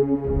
Música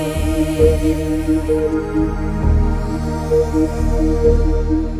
Thank you.